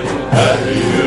Glória.